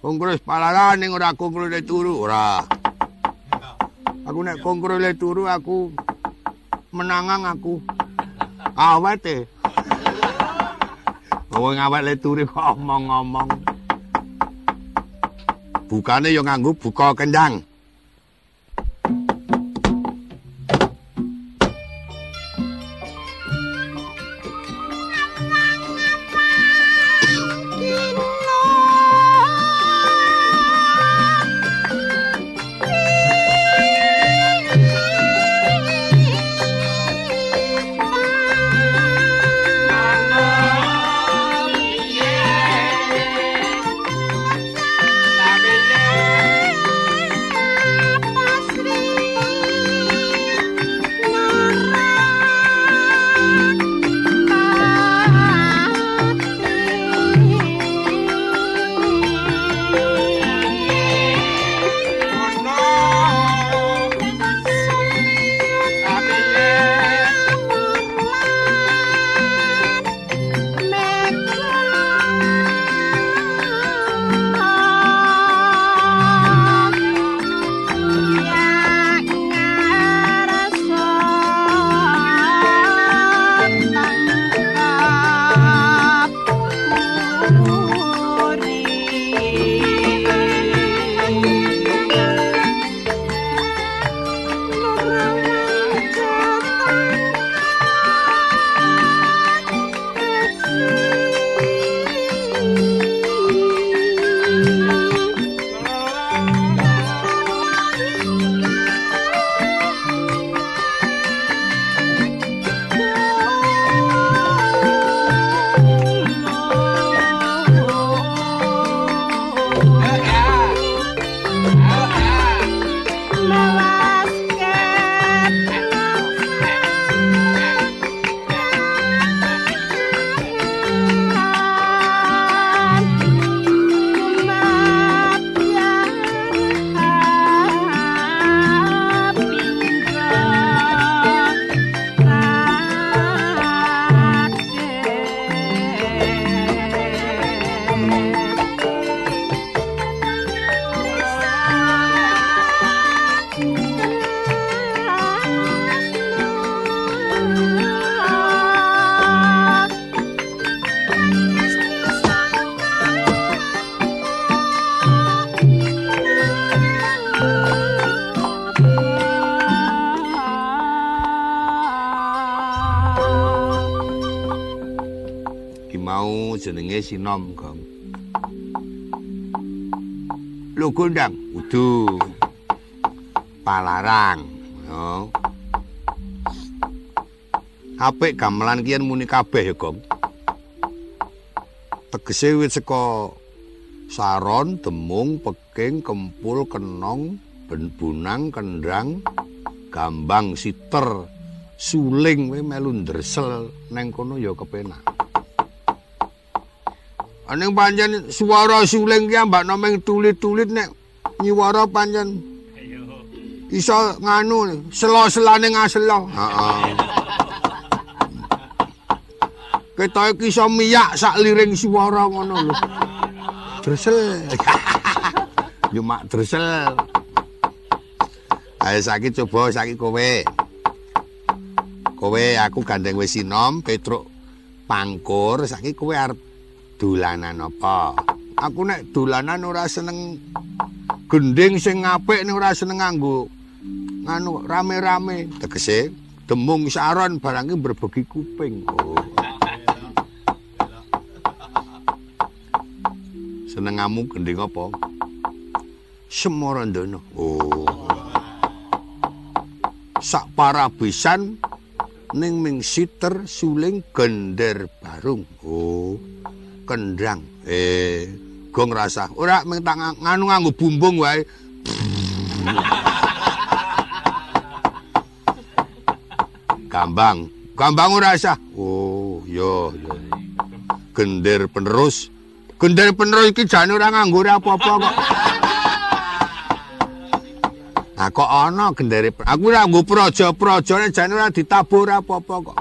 Kongkrus palaran ning ora kongkrus le turu ora. Aku nek kongkrus le turu aku menangang aku. Awate. Wong awak le turu kok omong-omong. Bukane yo nganggo buka kendang. Jenenge Sinom, Gong. Lho gondang, udu. Palarang, yo. Apik gamelan kiyen muni kabeh ya, Gong. Tegese wit saka saron, demung, peking, kempul, kenong, benbunang, kendang, gambang, siter, suling we melu ndresel neng kono ya kepenak. Aning panjen suara suling ki mbak nomeng tulit-tulit nek nyiwara panjen iso nganu selo-selane ngaselo. Heeh. Ketoke ki iso miyak sak liring suara ngono lho. Dresel. Yo mak dresel. Ayo saiki coba saiki kowe. Kowe aku gandeng wis sinom, Petruk pangkur, saiki kowe arep dolanan apa? Aku nek dolanan ora seneng gending sing apik nek ora seneng nganggo nganu rame-rame. Tegese demung saron barang iki berbagi kuping. Oh. Senengamu gending apa? Semorandana. Oh. Sak parabisan ning ming siter suling gender barung. Oh. Kendang. Eh, gong rasa. Ora mung nganu nganggo bumbung wae. Gambang. Gambang ora sah. Oh, yo yo. Gender penerus. Gender penerus iki jane ora nganggo apa-apa kok. Nah kok ana gendere aku ora nggo praja-prajane jane ora ditabur apa-apa kok.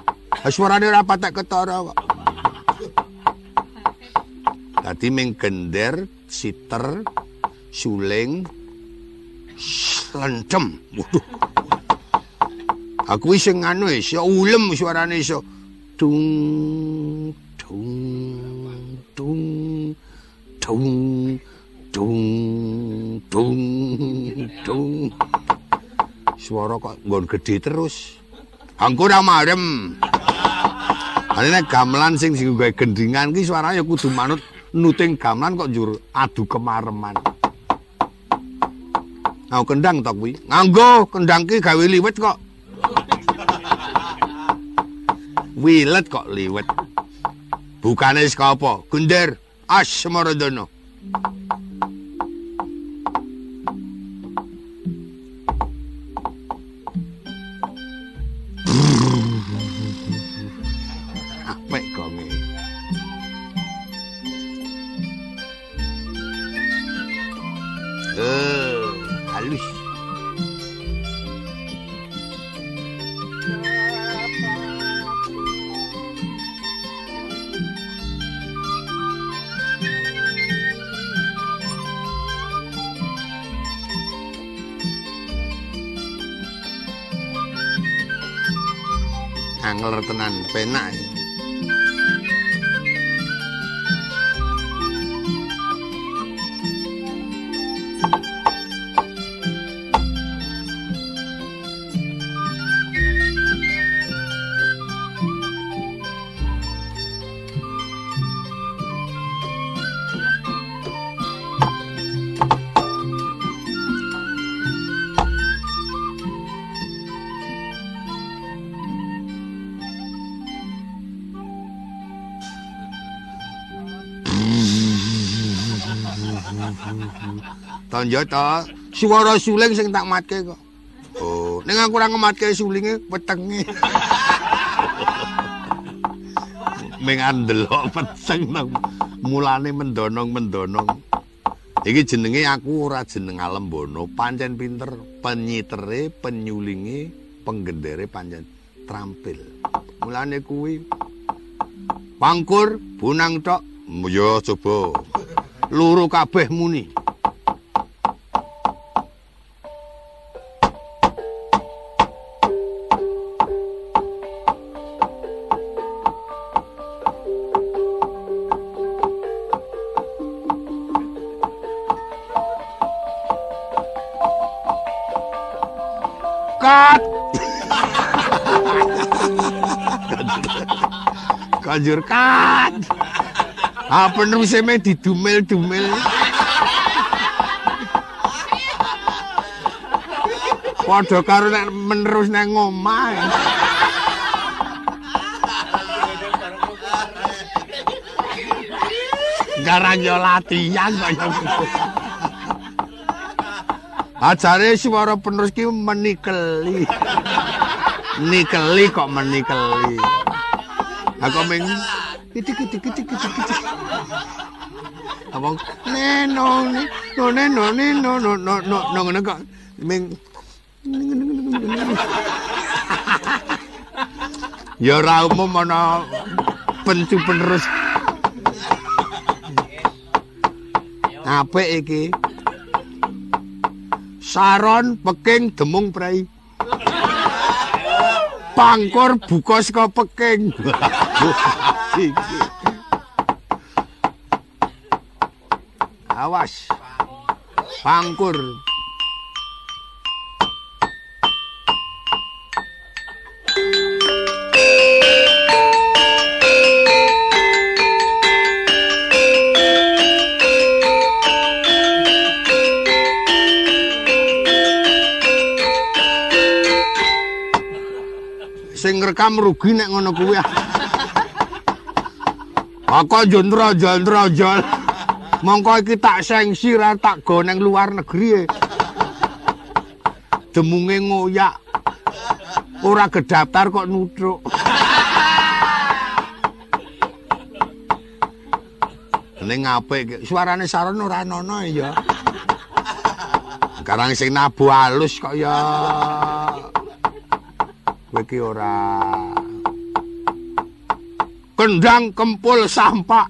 Suarane ora patek ketara kok. Dadi ming gender, siter, suling, slencem. Waduh. Aku sing anu iso ulem suarane iso dung dung dung dung dung dung dung. Suara kok nggon gedhe terus. Angko ora marem. Ane gamelan sing sing gawe gendingan ki suarane kudu manut nuting gamelan kok njur adu kemareman. Aku kendang tok kuwi. Nganggo kendang ki gawe liwet kok. Wilet kok liwet. Bukane saka apa? Gunder Asmaradono. Tenan penak Tanja ta, swara suling sing tak matke kok. Oh, ning aku ora ngematke sulinge wetenge. Ming andelok peteng nang mulane mendonong-mendonong. Iki jenenge aku ora jeneng Alembono, pancen pinter, penyitere, penyulinge, penggendere pancen trampil. Mulane kuwi pangkur bunang tok. Ya coba. Luru kabeh muni. Kanjur kat. Ah peneruse me didumel-dumel. Padha karo nek menerus nang omah. Garang yo latihan kaya Ajare swara penerus ki menikeli. Nikeli kok menikeli. Aku ming kitik kitik kitik kitik kitik. Abang neno no neno neno no no no no ngono kok ming Ya ora umum ana pencu penerus. Apik iki. Saron Peking Demung Prei. Pangkur buka saka Peking. Awas. Pangkur. sing ngrekam rugi nek ngono kuwi. Aku jendra jendra jol. Mongko iki tak sengsi ra tak go nang luar negeri. e. Demunge ngoyak. Ora gedaftar kok nutruk. Ning apik suarane Saron ora ana ya. Sekarang sing nabu halus kok ya. kowe iki ora kendang kempul sampah.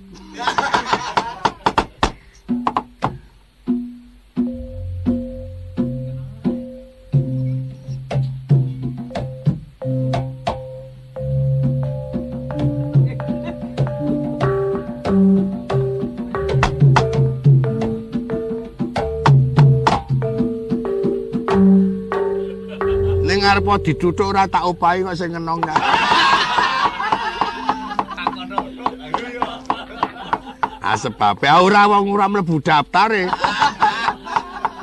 Ning arepa dituthuk ora tak upai kok sing ngenong gak. Sebab ora wong ora mlebu daftare.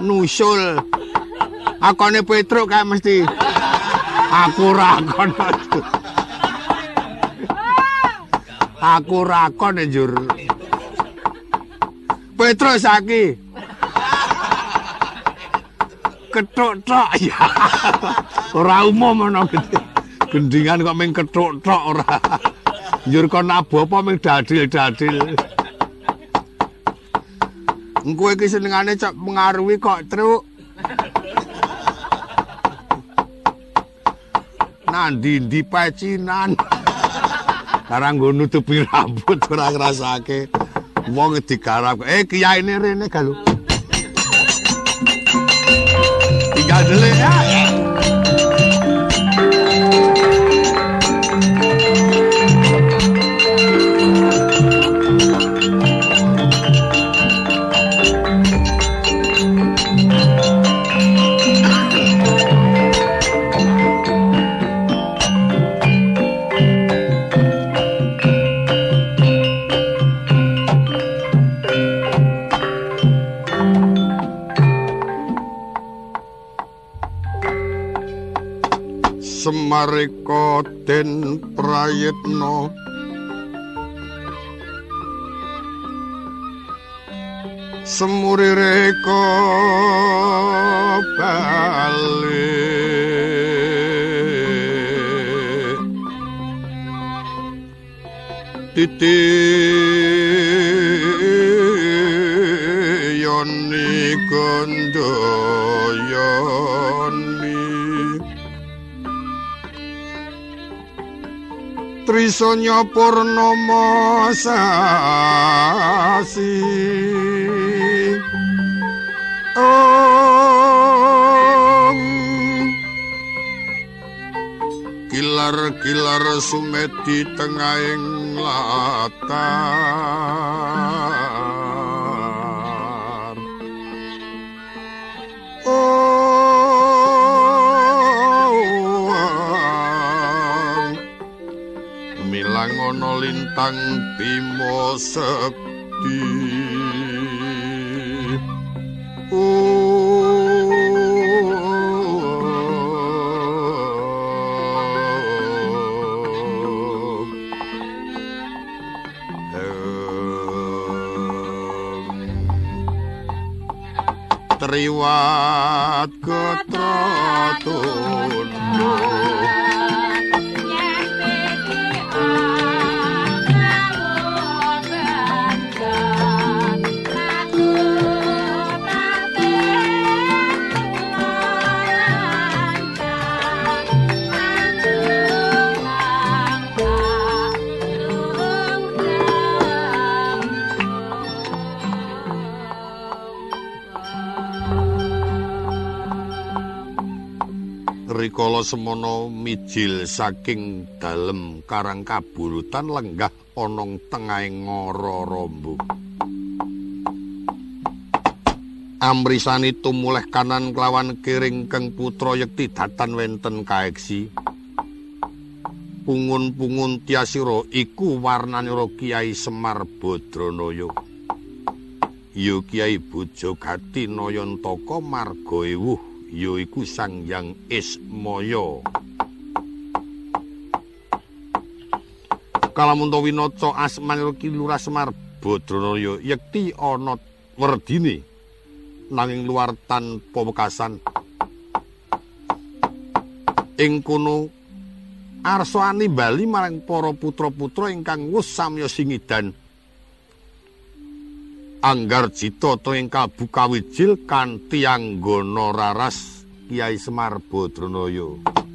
Nusul. Akone Petruk kae mesti. Aku ra kon. Aku ra kon njur. Petruk saki. Ketuk tok ya. Ora umum ana gendingan kok mung ketuk tok ora. Njur kon apa apa mung dadil-dadil. Engko iki senengane cok pengaruhi kok, Truk. Nandi ndi pecinan. Karang nggo nutupi rambut ora ngrasake. Wong digarap. Eh kiyaine rene galu. Tinggal dulu ya. Trisanya Purnama sasi. Om. Kilar-kilar sumedi tengahing latar lintang Bima Sekti Triwat Gatra Tunduk rikala semana mijil saking dalem karang kabulutan lenggah ana tengahing ngara rombo amrisani tumuleh kanan kelawan kiring keng putra yekti datan wenten kaeksi. Pungun-pungun tiasira iku warnanira Kiai Semar Badranaya. Ya Kiai Bojogati Nayantaka marga ewuh yaiku Sang Hyang Ismaya. Kalamunta winaca asmanira Kilurah Semar Badranaya yekti ana werdine nanging luar tanpa wekasan. Ing kono arsa animbali marang para putra-putra ingkang wus samya singidan Anggar Jita to ing Kabu Kawijil kanthi anggana raras Kiai Semar Badranaya.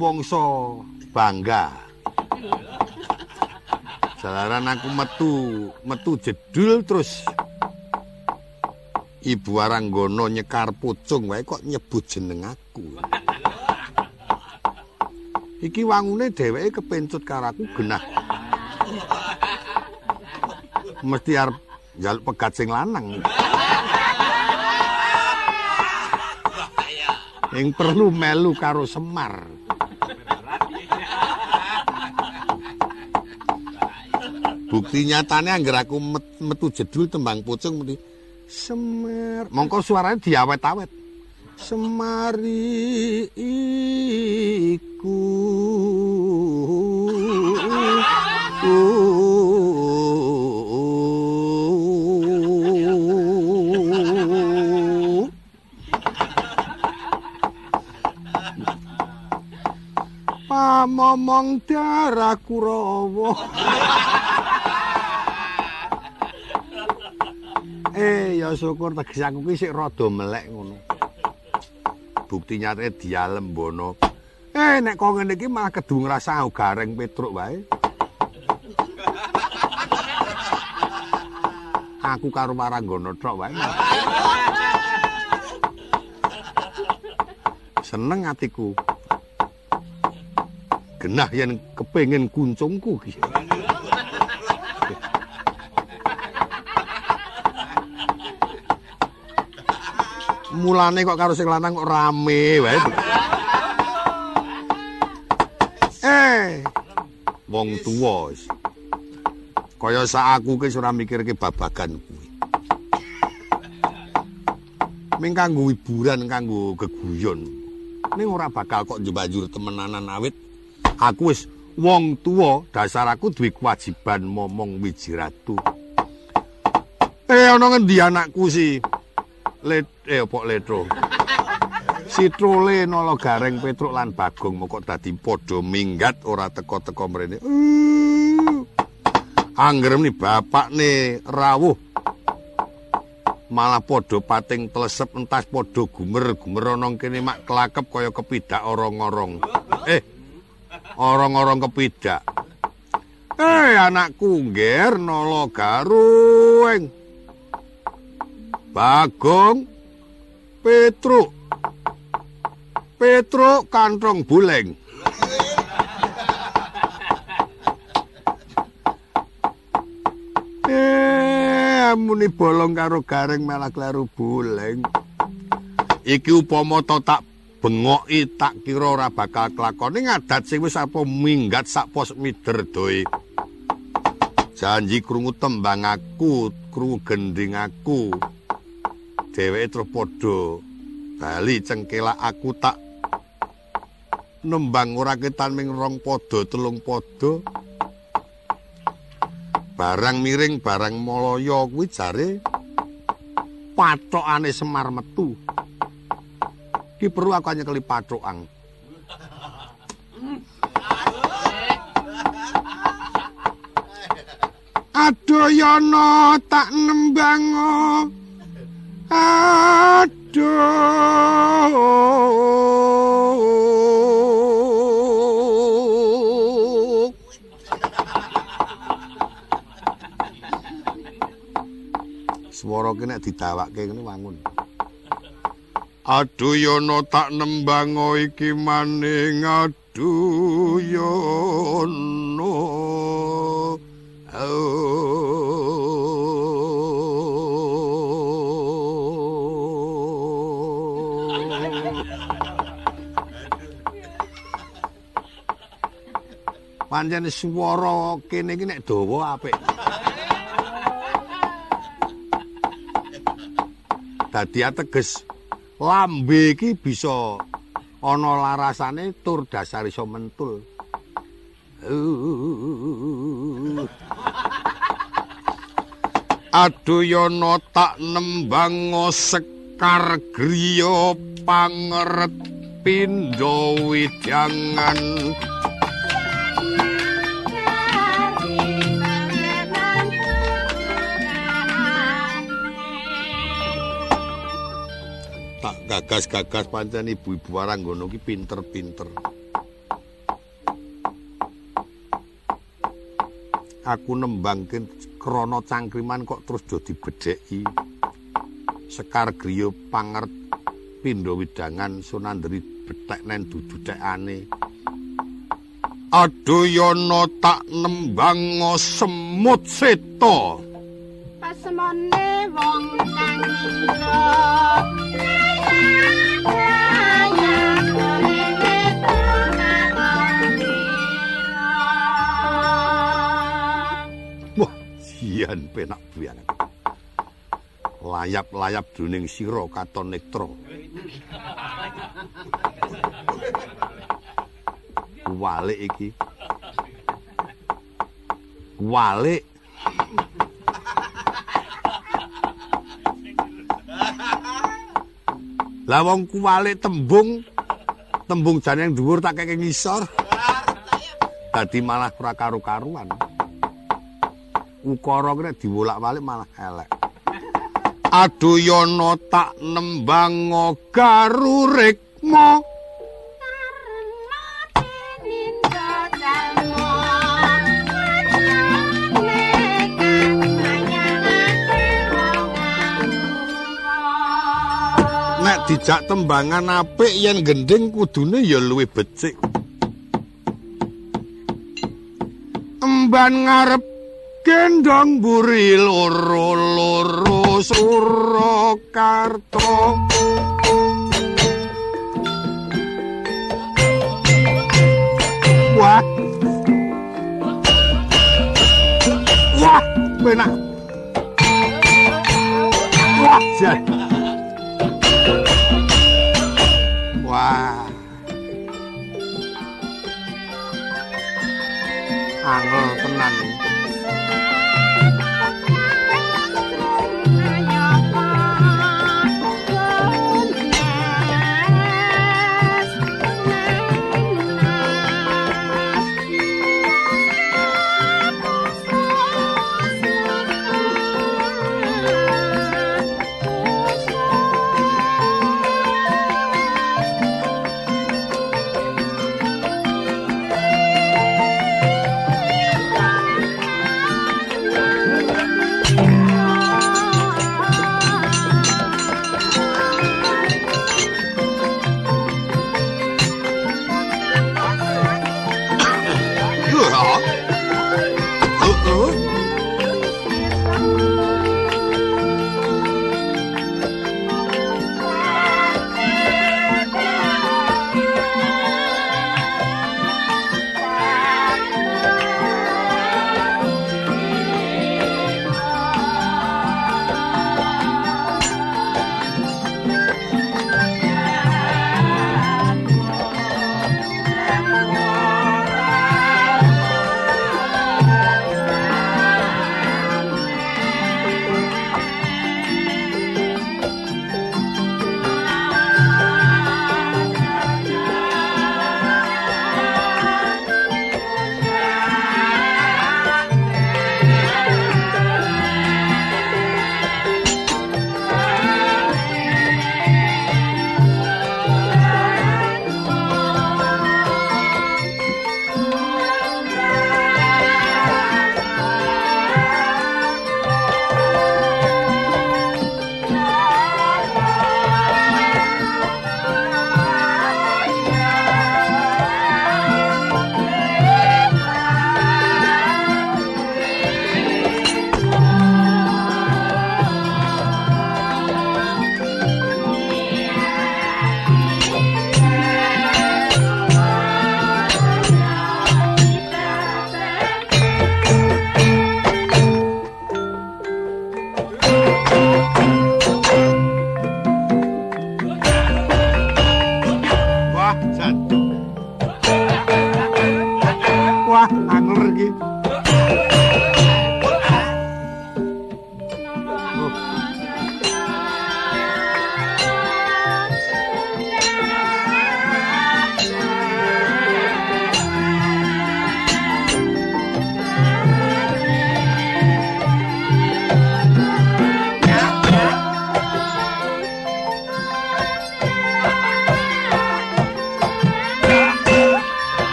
Rumangsa bangga. Jalaran aku metu, metu jedul terus Ibu Aranggono nyekar pucung wae kok nyebut jeneng aku. Iki wangune dheweke kepencut karo aku genah. Mesti arep njaluk pegat sing lanang. Ing perlu melu karo Semar. Bukti nyatane angger aku metu jedul tembang pucung mesti Semar. Mongko suarane diawet-awet. Semari iku. Pamomong darah kurawa. Eh, ya syukur tegese aku ki sik rada melek ngono. Bukti nyate dialem bono. Eh, nek kok ngene iki malah kedu ngrasa gareng Petruk wae. Aku karo Maranggono tok wae. Seneng atiku. Genah yen kepengin kuncungku ki. Mulane kok karo sing lanang kok rame wae. Eh. Wong tuwa wis. Kaya sak aku ki ora mikirke babagan kuwi. Ming kanggo hiburan kanggo geguyon. Ning ora bakal kok njembajur temenanan awit aku wis wong tuwa dasar aku duwe kewajiban momong wijiratu. Eh ana ngendi anakku sih? Let eh opo letro? Sitrole nolo gareng petruk lan bagong moko dadi padha minggat ora teko-teko mrene. Uh. anggerem ni bapak ne rawuh. Malah padha pating telesep entas padha gumer-gumer ana kene mak kelakep kaya kepidak orong-orong. Eh orong-orong kepidak. Eh anakku ngger nolo garueng Bagong Petruk. Petruk kantong buleng. Eh muni bolong karo garing malah kleru buleng. Iki upama tak bengoki tak kira ora bakal kelakone ngadat sing wis apa minggat sak pos mider doi. Janji krungu tembang aku, krungu gending aku. Dheweke terus padha bali cengkelak aku tak nembang ora ketan ming rong padha telung padha. Barang miring barang malaya kuwi jare patokane semar metu. Iki perlu aku nyekeli patokan Aduh yono tak nembang Swara nek didawakke ngene wangun. Aduh yono tak nembang iki maning aduh yono. Oh. Pancen swara kene iki nek dawa apik. Dadi ateges lambe iki bisa ana larasane tur dasar iso mentul. Adoyono tak nembang sekar griya pangeret pindha widyangan gagas-gagas pancen ibu-ibu waranggono ki pinter-pinter. Aku nembangke krana cangkriman kok terus do dibedheki sekar griya pangert pindha widangan sunandri bethek nen dududekane adoyana tak nembang semut seta pasemone wong kang yen penak biyangan. Layap-layap jroning sira katon nektra. Walik iki. Walik. Lah wong kuwalik tembung tembung jan yang dhuwur tak keke ngisor. Dadi malah ora karu-karuan. ukara kene diwolak-walik malah elek. Adoyana tak nembang garurikma. Dijak tembangan apik yen gending kudune ya luwih becik. Emban ngarep gendong buri loro loro surakarta. Wah. Wah penak wah jan favor.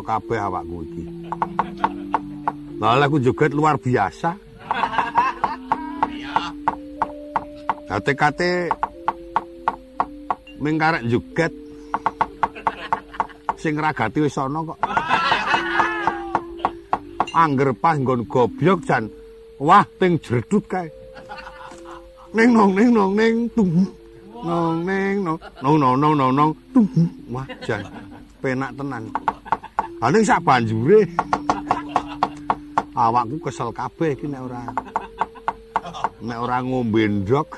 Lara kabeh awakku iki. Lah aku joget luar biasa. Kate-kate mingkarek joget sing ragati wis ana kok. Angger pas nggon gobyok jan wah ting jredut kae. Ning nong ning nong ning tung. Nong ning nong nong nong nong nong tung. Wah jan penak tenan. Ha ning sak banjure awakku kesel kabeh iki nek ora nek ora ngombe ndok.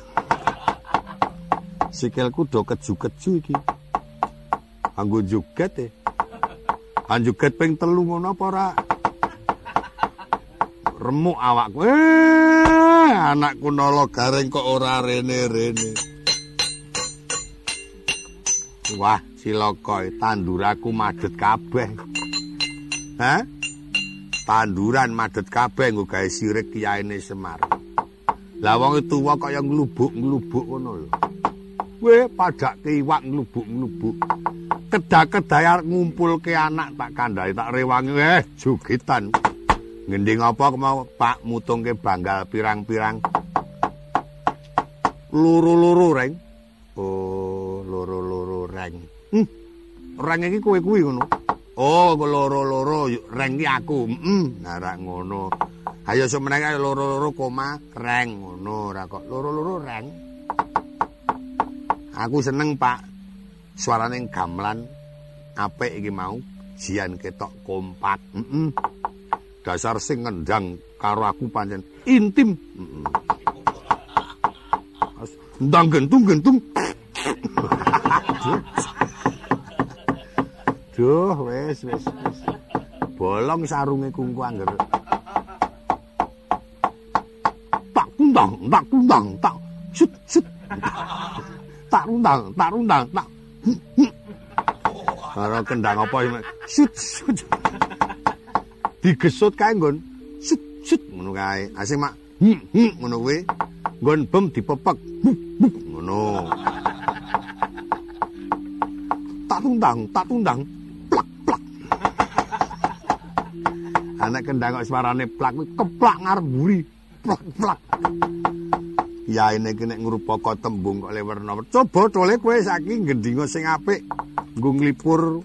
Sikilku do keju-keju iki. Anggo joget e. Anjuget ping telu ngono apa ora? Remuk awakku. Eh, anakku nolo garing kok ora rene-rene. Wah, silokoy, tanduraku madet kabeh. Hah? Tanduran madet kabeh nggo gawe sirik kiyaine Semar. Lah wong tuwa kaya nglubuk-nglubuk ngono lho. Weh, padake iwak nglubuk-nglubuk. Kedah-kedah arep ngumpulke anak tak kandhani tak rewangi eh jugitan. Ngending apa kemau Pak mutungke banggal pirang-pirang. Loro-loro reng. Oh, loro-loro reng. Hm. Reng iki kowe kuwi ngono. Oh, loro-loro reng iki aku. Heeh, mm, narak ngono. Ayo semenenge loro-loro koma reng ngono, ora kok loro-loro reng. Aku seneng, Pak. Suarane gamelan apik iki mau. Jian ketok kompak. Heeh. Mm Dasar sing ngendang karo aku pancen intim. Heeh. Ndang gentung-gentung. Duh, wis wis wis. Bolong sarunge kungku angger. Tak tundang, tak tundang, tak sut sut. Tak rundang, tak rundang, tak. Karo kendang apa iki? Sut sut. Digesut kae nggon. Sut sut ngono kae. Asing mak hm hm ngono kuwi. Nggon bem dipepek. Ngono. Tak tundang, tak tundang. Kendang kok suarane plak kuwi keplak ngarep mburi. Plak plak. Ya ini kena ngrupaka tembung kok le werna. Coba tole kowe saiki gendinga sing apik nggo nglipur